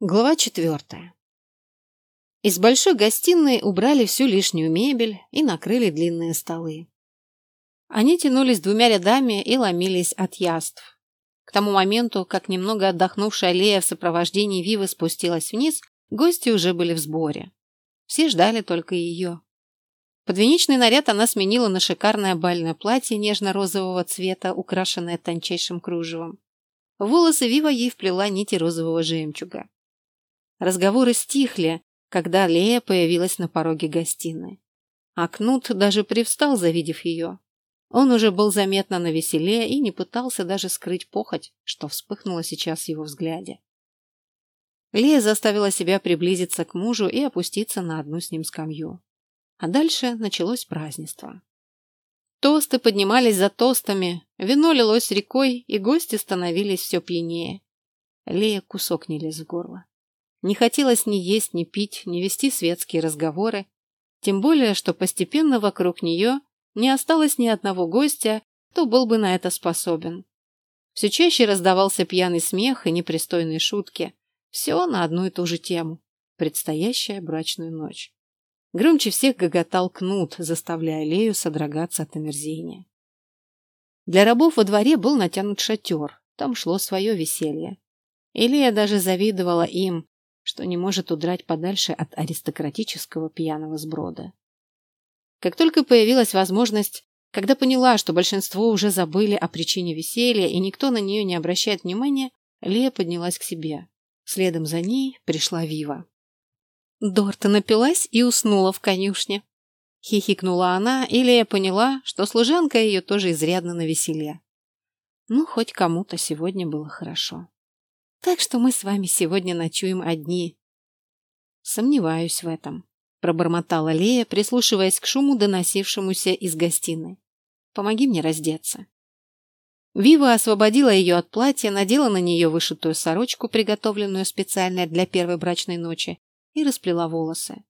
Глава четвертая. Из большой гостиной убрали всю лишнюю мебель и накрыли длинные столы. Они тянулись двумя рядами и ломились от яств. К тому моменту, как немного отдохнувшая Лея в сопровождении Вивы спустилась вниз, гости уже были в сборе. Все ждали только ее. Подвенечный наряд она сменила на шикарное бальное платье нежно-розового цвета, украшенное тончайшим кружевом. Волосы Вива ей вплела нити розового жемчуга. Разговоры стихли, когда Лея появилась на пороге гостиной. А Кнут даже привстал, завидев ее. Он уже был заметно на веселе и не пытался даже скрыть похоть, что вспыхнуло сейчас в его взгляде. Лея заставила себя приблизиться к мужу и опуститься на одну с ним скамью. А дальше началось празднество. Тосты поднимались за тостами, вино лилось рекой, и гости становились все пьянее. Лея кусок не лез в горло. Не хотелось ни есть, ни пить, ни вести светские разговоры, тем более, что постепенно вокруг нее не осталось ни одного гостя, кто был бы на это способен. Все чаще раздавался пьяный смех и непристойные шутки. Все на одну и ту же тему – предстоящая брачную ночь. Громче всех гоготал кнут, заставляя Лею содрогаться от омерзения. Для рабов во дворе был натянут шатер, там шло свое веселье. И Лея даже завидовала им, что не может удрать подальше от аристократического пьяного сброда. Как только появилась возможность, когда поняла, что большинство уже забыли о причине веселья и никто на нее не обращает внимания, Лея поднялась к себе. Следом за ней пришла Вива. Дорта напилась и уснула в конюшне. Хихикнула она, и Лея поняла, что служанка ее тоже изрядно навеселе. Ну, хоть кому-то сегодня было хорошо. Так что мы с вами сегодня ночуем одни. Сомневаюсь в этом, пробормотала Лея, прислушиваясь к шуму, доносившемуся из гостиной. Помоги мне раздеться. Вива освободила ее от платья, надела на нее вышитую сорочку, приготовленную специально для первой брачной ночи, и расплела волосы.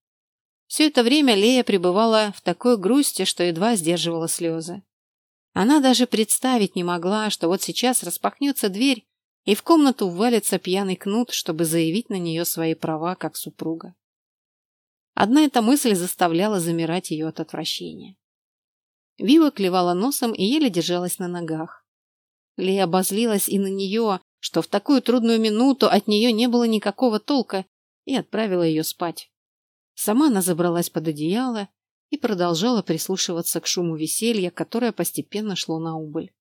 Все это время Лея пребывала в такой грусти, что едва сдерживала слезы. Она даже представить не могла, что вот сейчас распахнется дверь, и в комнату ввалится пьяный кнут, чтобы заявить на нее свои права как супруга. Одна эта мысль заставляла замирать ее от отвращения. Вива клевала носом и еле держалась на ногах. Лея обозлилась и на нее, что в такую трудную минуту от нее не было никакого толка, и отправила ее спать. Сама она забралась под одеяло и продолжала прислушиваться к шуму веселья, которое постепенно шло на убыль.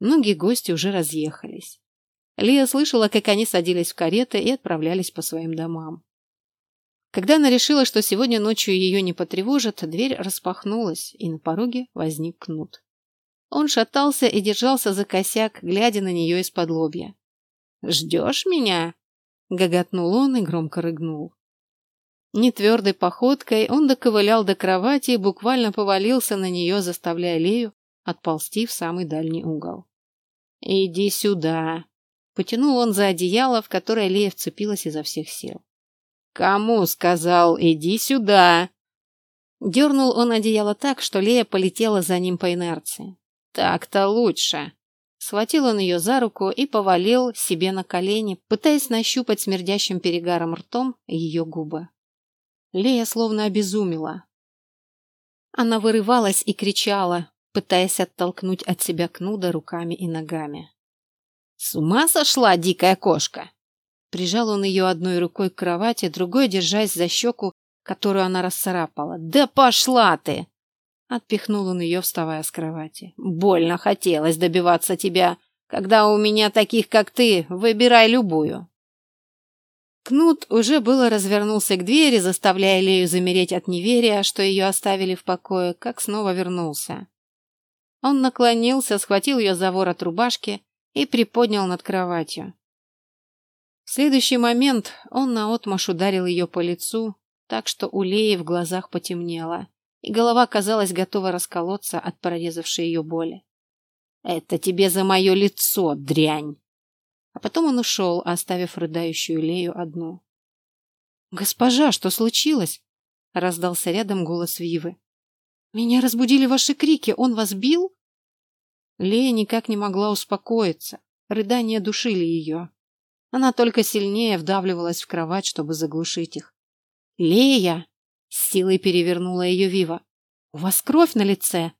Многие гости уже разъехались. Лия слышала, как они садились в кареты и отправлялись по своим домам. Когда она решила, что сегодня ночью ее не потревожат, дверь распахнулась, и на пороге возник кнут. Он шатался и держался за косяк, глядя на нее из-под лобья. «Ждешь меня?» — гоготнул он и громко рыгнул. Нетвердой походкой он доковылял до кровати и буквально повалился на нее, заставляя Лею отползти в самый дальний угол. «Иди сюда!» Потянул он за одеяло, в которое Лея вцепилась изо всех сил. «Кому сказал, иди сюда!» Дернул он одеяло так, что Лея полетела за ним по инерции. «Так-то лучше!» Схватил он ее за руку и повалил себе на колени, пытаясь нащупать смердящим перегаром ртом ее губы. Лея словно обезумела. Она вырывалась и кричала, пытаясь оттолкнуть от себя Кнуда руками и ногами. «С ума сошла дикая кошка!» Прижал он ее одной рукой к кровати, другой держась за щеку, которую она расцарапала. «Да пошла ты!» Отпихнул он ее, вставая с кровати. «Больно хотелось добиваться тебя. Когда у меня таких, как ты, выбирай любую». Кнут уже было развернулся к двери, заставляя Лею замереть от неверия, что ее оставили в покое, как снова вернулся. Он наклонился, схватил ее за ворот рубашки и приподнял над кроватью. В следующий момент он наотмашь ударил ее по лицу, так что у Леи в глазах потемнело, и голова казалась готова расколоться от прорезавшей ее боли. «Это тебе за мое лицо, дрянь!» А потом он ушел, оставив рыдающую Лею одну. «Госпожа, что случилось?» — раздался рядом голос Вивы. «Меня разбудили ваши крики. Он вас бил?» Лея никак не могла успокоиться. Рыдания душили ее. Она только сильнее вдавливалась в кровать, чтобы заглушить их. «Лея!» — с силой перевернула ее Вива. «У вас кровь на лице!»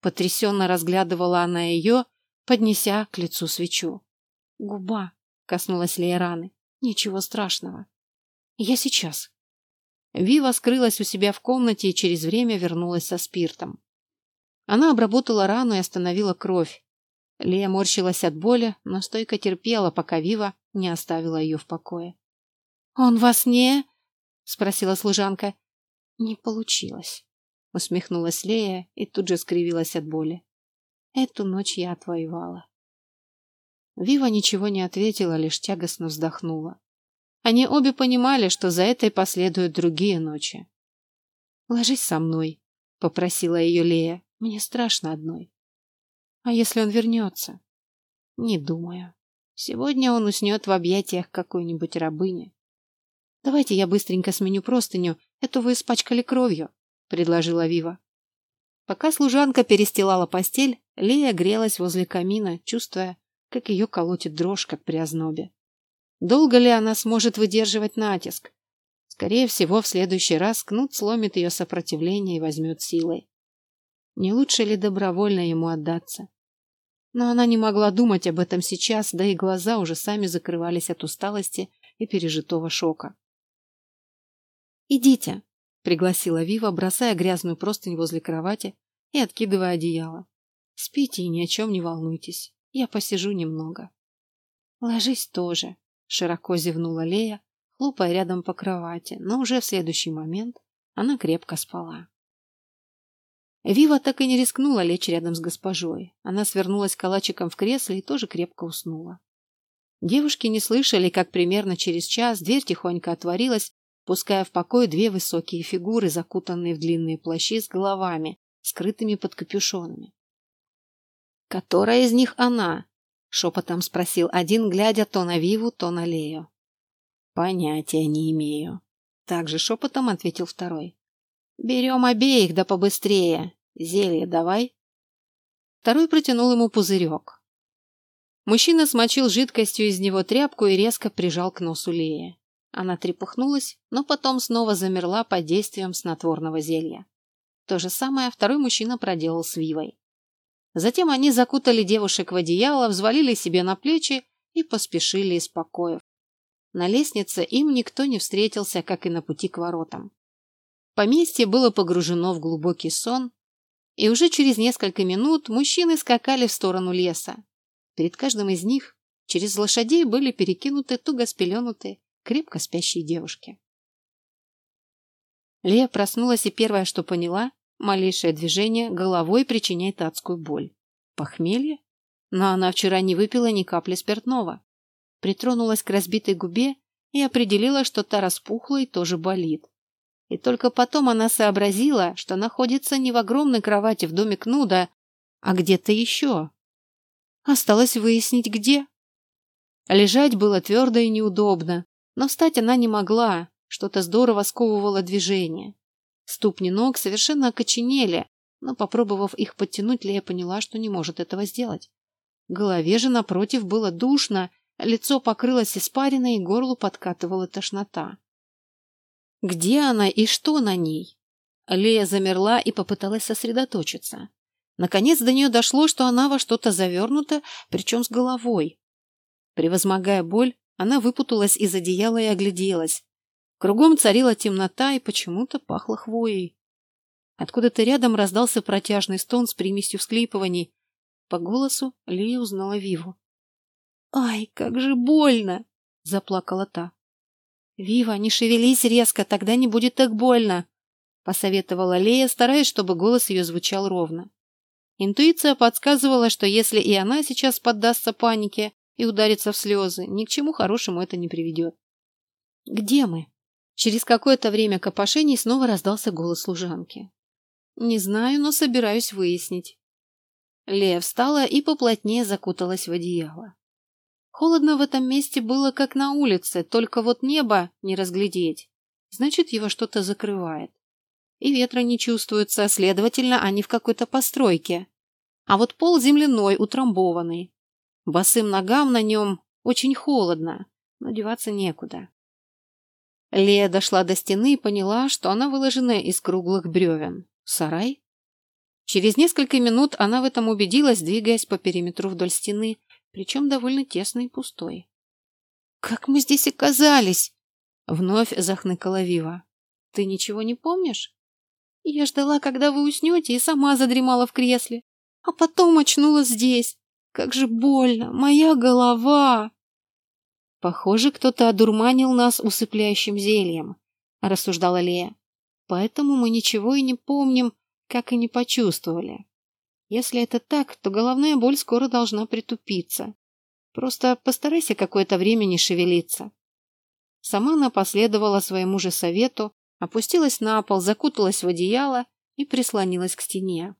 Потрясенно разглядывала она ее, поднеся к лицу свечу. «Губа!» — коснулась Лея раны. «Ничего страшного. Я сейчас». Вива скрылась у себя в комнате и через время вернулась со спиртом. Она обработала рану и остановила кровь. Лея морщилась от боли, но стойко терпела, пока Вива не оставила ее в покое. «Он вас не...» — спросила служанка. «Не получилось», — усмехнулась Лея и тут же скривилась от боли. «Эту ночь я отвоевала». Вива ничего не ответила, лишь тягостно вздохнула. Они обе понимали, что за этой последуют другие ночи. «Ложись со мной», — попросила ее Лея. «Мне страшно одной». «А если он вернется?» «Не думаю. Сегодня он уснет в объятиях какой-нибудь рабыни». «Давайте я быстренько сменю простыню, эту вы испачкали кровью», — предложила Вива. Пока служанка перестилала постель, Лея грелась возле камина, чувствуя, как ее колотит дрожь, как при ознобе. Долго ли она сможет выдерживать натиск? Скорее всего, в следующий раз Кнут сломит ее сопротивление и возьмет силой. Не лучше ли добровольно ему отдаться? Но она не могла думать об этом сейчас, да и глаза уже сами закрывались от усталости и пережитого шока. «Идите», — пригласила Вива, бросая грязную простынь возле кровати и откидывая одеяло. «Спите и ни о чем не волнуйтесь. Я посижу немного». «Ложись тоже», Широко зевнула Лея, хлопая рядом по кровати, но уже в следующий момент она крепко спала. Вива так и не рискнула лечь рядом с госпожой. Она свернулась калачиком в кресле и тоже крепко уснула. Девушки не слышали, как примерно через час дверь тихонько отворилась, пуская в покой две высокие фигуры, закутанные в длинные плащи с головами, скрытыми под капюшонами. «Которая из них она?» Шепотом спросил один, глядя то на Виву, то на Лею. Понятия не имею. Также шепотом ответил второй. Берем обеих, да побыстрее. Зелье давай. Второй протянул ему пузырек. Мужчина смочил жидкостью из него тряпку и резко прижал к носу Леи. Она трепыхнулась, но потом снова замерла под действием снотворного зелья. То же самое второй мужчина проделал с Вивой. Затем они закутали девушек в одеяло, взвалили себе на плечи и поспешили из покоев. На лестнице им никто не встретился, как и на пути к воротам. Поместье было погружено в глубокий сон, и уже через несколько минут мужчины скакали в сторону леса. Перед каждым из них через лошадей были перекинуты туго спеленутые, крепко спящие девушки. Лея проснулась и первое, что поняла, Малейшее движение головой причиняет адскую боль. Похмелье? Но она вчера не выпила ни капли спиртного. Притронулась к разбитой губе и определила, что та распухла и тоже болит. И только потом она сообразила, что находится не в огромной кровати в доме Кнуда, а где-то еще. Осталось выяснить, где. Лежать было твердо и неудобно, но встать она не могла, что-то здорово сковывало движение. Ступни ног совершенно окоченели, но, попробовав их подтянуть, Лея поняла, что не может этого сделать. голове же, напротив, было душно, лицо покрылось испариной, и горлу подкатывала тошнота. Где она и что на ней? Лея замерла и попыталась сосредоточиться. Наконец до нее дошло, что она во что-то завернута, причем с головой. Превозмогая боль, она выпуталась из одеяла и огляделась. Кругом царила темнота и почему-то пахло хвоей. Откуда-то рядом раздался протяжный стон с примесью всклипываний. По голосу Лия узнала Виву. «Ай, как же больно!» — заплакала та. «Вива, не шевелись резко, тогда не будет так больно!» — посоветовала Лея, стараясь, чтобы голос ее звучал ровно. Интуиция подсказывала, что если и она сейчас поддастся панике и ударится в слезы, ни к чему хорошему это не приведет. «Где мы?» Через какое-то время копошений снова раздался голос служанки. «Не знаю, но собираюсь выяснить». Лея встала и поплотнее закуталась в одеяло. Холодно в этом месте было, как на улице, только вот небо не разглядеть. Значит, его что-то закрывает. И ветра не чувствуется, следовательно, они в какой-то постройке. А вот пол земляной, утрамбованный. Босым ногам на нем очень холодно. но деваться некуда. Лея дошла до стены и поняла, что она выложена из круглых бревен. Сарай? Через несколько минут она в этом убедилась, двигаясь по периметру вдоль стены, причем довольно тесной и пустой. «Как мы здесь оказались?» Вновь захныкала Вива. «Ты ничего не помнишь?» «Я ждала, когда вы уснете, и сама задремала в кресле. А потом очнулась здесь. Как же больно! Моя голова!» «Похоже, кто-то одурманил нас усыпляющим зельем», — рассуждала Лея. «Поэтому мы ничего и не помним, как и не почувствовали. Если это так, то головная боль скоро должна притупиться. Просто постарайся какое-то время не шевелиться. Сама она последовала своему же совету, опустилась на пол, закуталась в одеяло и прислонилась к стене.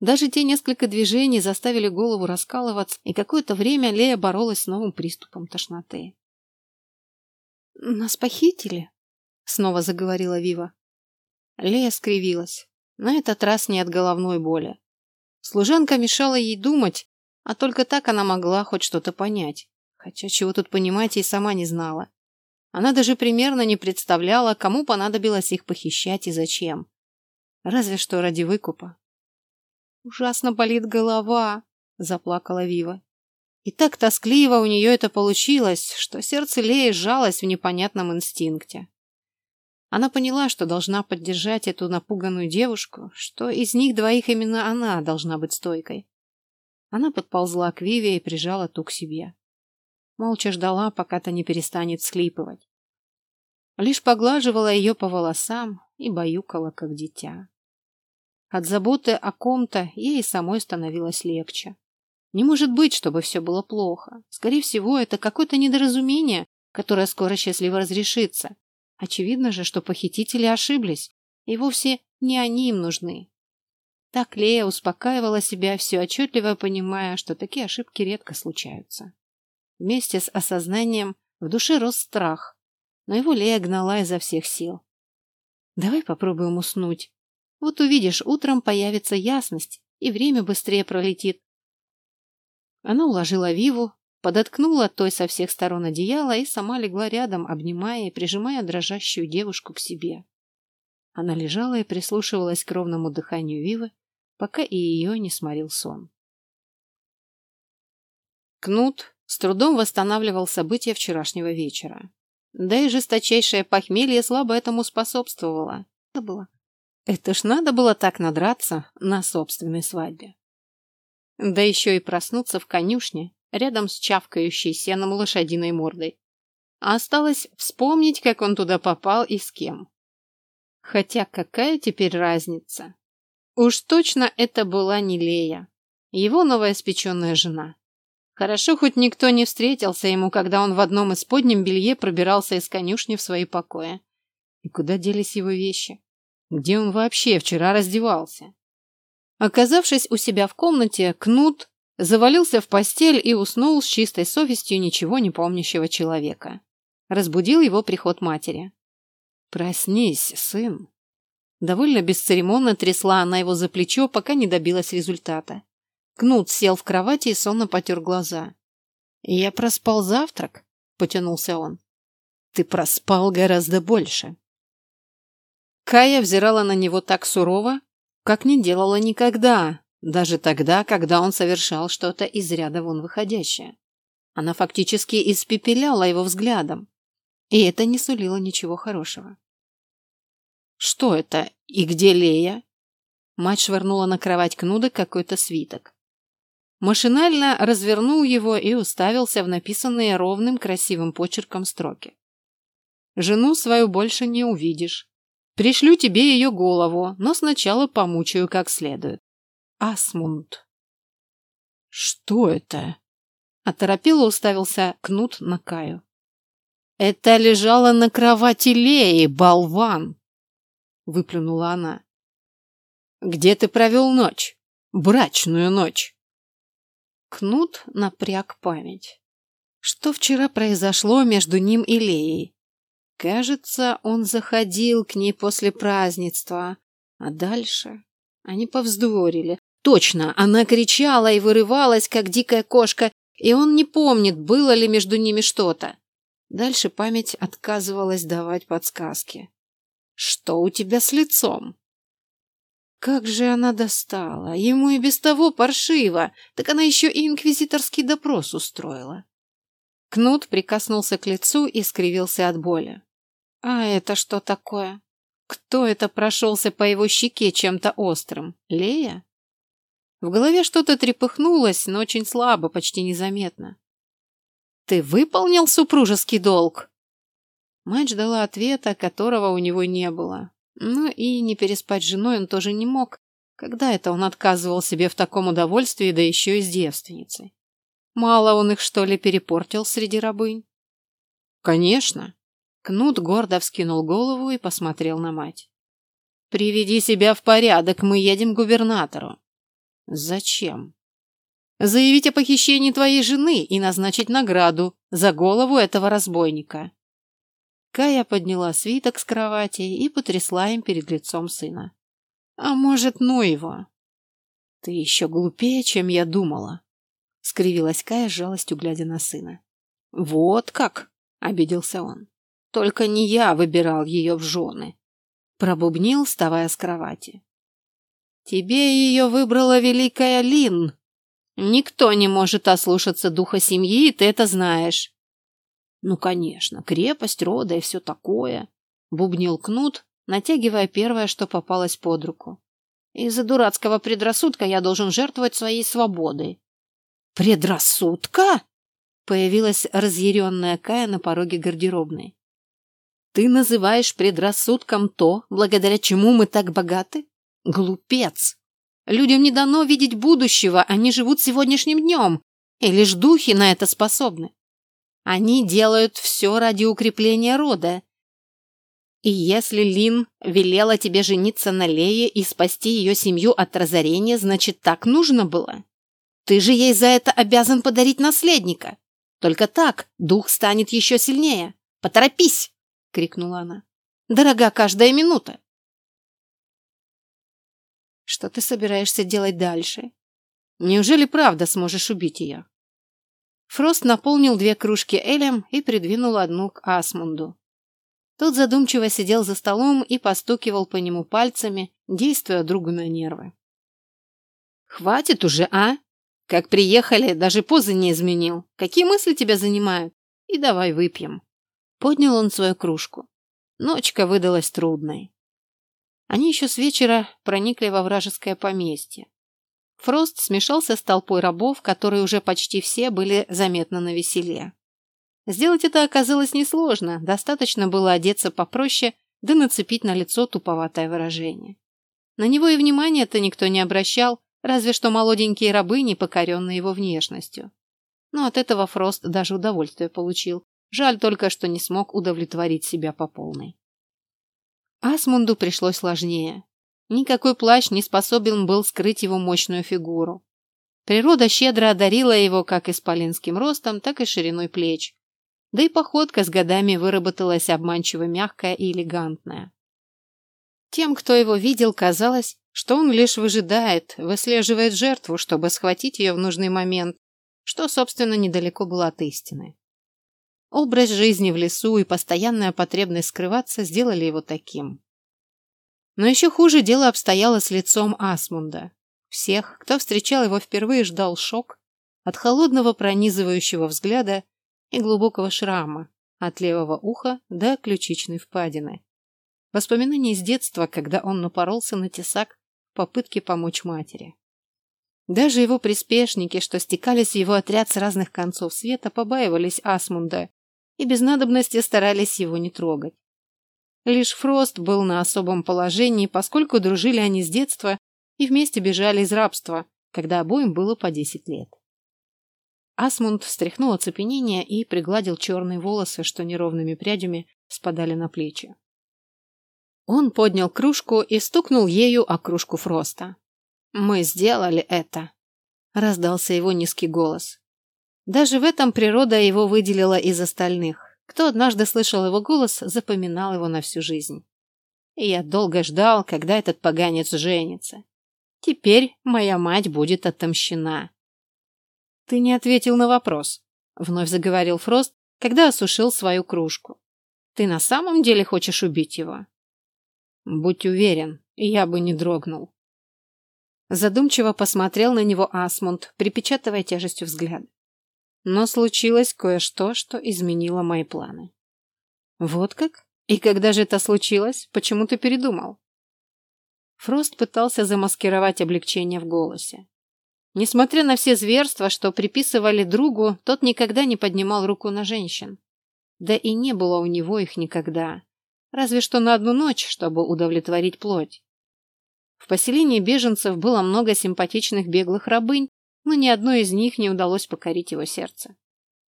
Даже те несколько движений заставили голову раскалываться, и какое-то время Лея боролась с новым приступом тошноты. «Нас похитили?» — снова заговорила Вива. Лея скривилась. На этот раз не от головной боли. Служанка мешала ей думать, а только так она могла хоть что-то понять. Хотя чего тут понимать и сама не знала. Она даже примерно не представляла, кому понадобилось их похищать и зачем. Разве что ради выкупа. «Ужасно болит голова», — заплакала Вива. И так тоскливо у нее это получилось, что сердце Леи сжалось в непонятном инстинкте. Она поняла, что должна поддержать эту напуганную девушку, что из них двоих именно она должна быть стойкой. Она подползла к Виве и прижала ту к себе. Молча ждала, пока та не перестанет схлипывать. Лишь поглаживала ее по волосам и баюкала, как дитя. От заботы о ком-то ей самой становилось легче. Не может быть, чтобы все было плохо. Скорее всего, это какое-то недоразумение, которое скоро счастливо разрешится. Очевидно же, что похитители ошиблись, и вовсе не они им нужны. Так Лея успокаивала себя, все отчетливо понимая, что такие ошибки редко случаются. Вместе с осознанием в душе рос страх, но его Лея гнала изо всех сил. «Давай попробуем уснуть. Вот увидишь, утром появится ясность, и время быстрее пролетит». Она уложила Виву, подоткнула той со всех сторон одеяло и сама легла рядом, обнимая и прижимая дрожащую девушку к себе. Она лежала и прислушивалась к ровному дыханию Вивы, пока и ее не сморил сон. Кнут с трудом восстанавливал события вчерашнего вечера. Да и жесточайшее похмелье слабо этому способствовало. Это было. Это ж надо было так надраться на собственной свадьбе. Да еще и проснуться в конюшне рядом с чавкающей сеном лошадиной мордой. А осталось вспомнить, как он туда попал и с кем. Хотя какая теперь разница? Уж точно это была не Лея, его новоиспеченная жена. Хорошо, хоть никто не встретился ему, когда он в одном из подним белье пробирался из конюшни в свои покои. И куда делись его вещи? Где он вообще вчера раздевался? Оказавшись у себя в комнате, Кнут завалился в постель и уснул с чистой совестью ничего не помнящего человека. Разбудил его приход матери. «Проснись, сын!» Довольно бесцеремонно трясла она его за плечо, пока не добилась результата. Кнут сел в кровати и сонно потер глаза. «Я проспал завтрак», — потянулся он. «Ты проспал гораздо больше». Кая взирала на него так сурово, как не делала никогда, даже тогда, когда он совершал что-то из ряда вон выходящее. Она фактически испепеляла его взглядом, и это не сулило ничего хорошего. Что это? И где Лея? Мать швырнула на кровать Кнуда какой-то свиток. Машинально развернул его и уставился в написанные ровным красивым почерком строки. Жену свою больше не увидишь. Пришлю тебе ее голову, но сначала помучаю как следует. Асмунд. Что это? Оторопело уставился Кнут на Каю. Это лежало на кровати Леи, болван! выплюнула она. Где ты провел ночь? Брачную ночь. Кнут напряг память. Что вчера произошло между ним и Леей? Кажется, он заходил к ней после празднества. А дальше они повздорили. Точно, она кричала и вырывалась, как дикая кошка, и он не помнит, было ли между ними что-то. Дальше память отказывалась давать подсказки. «Что у тебя с лицом?» Как же она достала! Ему и без того паршиво, так она еще и инквизиторский допрос устроила. Кнут прикоснулся к лицу и скривился от боли. А это что такое? Кто это прошелся по его щеке чем-то острым? Лея? В голове что-то трепыхнулось, но очень слабо, почти незаметно. «Ты выполнил супружеский долг?» Мать ждала ответа, которого у него не было. Ну и не переспать с женой он тоже не мог. Когда это он отказывал себе в таком удовольствии, да еще и с девственницей? Мало он их, что ли, перепортил среди рабынь? Конечно. Кнут гордо вскинул голову и посмотрел на мать. «Приведи себя в порядок, мы едем к губернатору». «Зачем?» «Заявить о похищении твоей жены и назначить награду за голову этого разбойника». Кая подняла свиток с кровати и потрясла им перед лицом сына. «А может, ну его?» «Ты еще глупее, чем я думала», — скривилась Кая с жалостью, глядя на сына. «Вот как!» — обиделся он. «Только не я выбирал ее в жены», — пробубнил, вставая с кровати. «Тебе ее выбрала великая Лин. Никто не может ослушаться духа семьи, ты это знаешь. Ну, конечно, крепость рода и все такое. Бубнил кнут, натягивая первое, что попалось под руку. Из-за дурацкого предрассудка я должен жертвовать своей свободой. Предрассудка? Появилась разъяренная Кая на пороге гардеробной. Ты называешь предрассудком то, благодаря чему мы так богаты? Глупец! Людям не дано видеть будущего, они живут сегодняшним днем, и лишь духи на это способны. Они делают все ради укрепления рода. И если Лин велела тебе жениться на Лее и спасти ее семью от разорения, значит, так нужно было. Ты же ей за это обязан подарить наследника. Только так дух станет еще сильнее. Поторопись!» — крикнула она. «Дорога каждая минута!» «Что ты собираешься делать дальше? Неужели правда сможешь убить ее?» Фрост наполнил две кружки элем и придвинул одну к Асмунду. Тот задумчиво сидел за столом и постукивал по нему пальцами, действуя другу на нервы. «Хватит уже, а? Как приехали, даже позы не изменил. Какие мысли тебя занимают? И давай выпьем». Поднял он свою кружку. Ночка выдалась трудной. Они еще с вечера проникли во вражеское поместье. Фрост смешался с толпой рабов, которые уже почти все были заметно на веселе. Сделать это оказалось несложно, достаточно было одеться попроще, да нацепить на лицо туповатое выражение. На него и внимания-то никто не обращал, разве что молоденькие рабы, не покоренные его внешностью. Но от этого Фрост даже удовольствие получил. Жаль только, что не смог удовлетворить себя по полной. Асмунду пришлось сложнее. Никакой плащ не способен был скрыть его мощную фигуру. Природа щедро одарила его как исполинским ростом, так и шириной плеч. Да и походка с годами выработалась обманчиво мягкая и элегантная. Тем, кто его видел, казалось, что он лишь выжидает, выслеживает жертву, чтобы схватить ее в нужный момент, что, собственно, недалеко было от истины. Образ жизни в лесу и постоянная потребность скрываться сделали его таким. Но еще хуже дело обстояло с лицом Асмунда. Всех, кто встречал его впервые, ждал шок от холодного пронизывающего взгляда и глубокого шрама от левого уха до ключичной впадины. Воспоминания из детства, когда он напоролся на тесак в попытке помочь матери. Даже его приспешники, что стекались в его отряд с разных концов света, побаивались Асмунда и без надобности старались его не трогать. Лишь Фрост был на особом положении, поскольку дружили они с детства и вместе бежали из рабства, когда обоим было по десять лет. Асмунд встряхнул оцепенение и пригладил черные волосы, что неровными прядями спадали на плечи. Он поднял кружку и стукнул ею о кружку Фроста. «Мы сделали это!» — раздался его низкий голос. Даже в этом природа его выделила из остальных. Кто однажды слышал его голос, запоминал его на всю жизнь. И я долго ждал, когда этот поганец женится. Теперь моя мать будет отомщена. Ты не ответил на вопрос, вновь заговорил Фрост, когда осушил свою кружку. Ты на самом деле хочешь убить его? Будь уверен, я бы не дрогнул. Задумчиво посмотрел на него Асмунд, припечатывая тяжестью взгляда. Но случилось кое-что, что изменило мои планы. Вот как? И когда же это случилось? Почему ты передумал? Фрост пытался замаскировать облегчение в голосе. Несмотря на все зверства, что приписывали другу, тот никогда не поднимал руку на женщин. Да и не было у него их никогда. Разве что на одну ночь, чтобы удовлетворить плоть. В поселении беженцев было много симпатичных беглых рабынь, но ни одной из них не удалось покорить его сердце.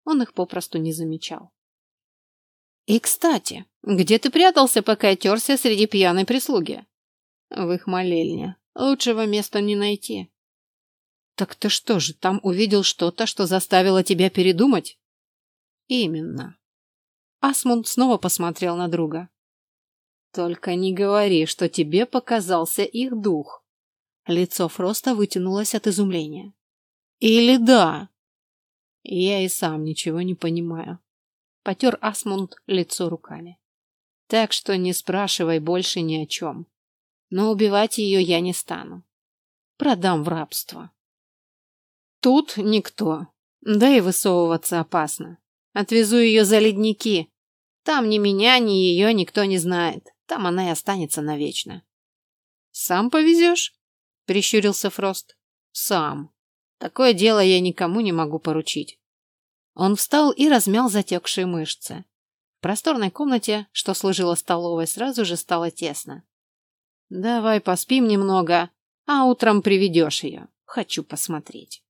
Он их попросту не замечал. «И, кстати, где ты прятался, пока я терся среди пьяной прислуги?» «В их молельне. Лучшего места не найти». «Так ты что же, там увидел что-то, что заставило тебя передумать?» «Именно». Асмунд снова посмотрел на друга. «Только не говори, что тебе показался их дух». Лицо Фроста вытянулось от изумления. «Или да?» Я и сам ничего не понимаю. Потер Асмунд лицо руками. Так что не спрашивай больше ни о чем. Но убивать ее я не стану. Продам в рабство. Тут никто. Да и высовываться опасно. Отвезу ее за ледники. Там ни меня, ни ее никто не знает. Там она и останется навечно. «Сам повезешь?» — прищурился Фрост. «Сам. Такое дело я никому не могу поручить». Он встал и размял затекшие мышцы. В просторной комнате, что служила столовой, сразу же стало тесно. «Давай поспим немного, а утром приведешь ее. Хочу посмотреть».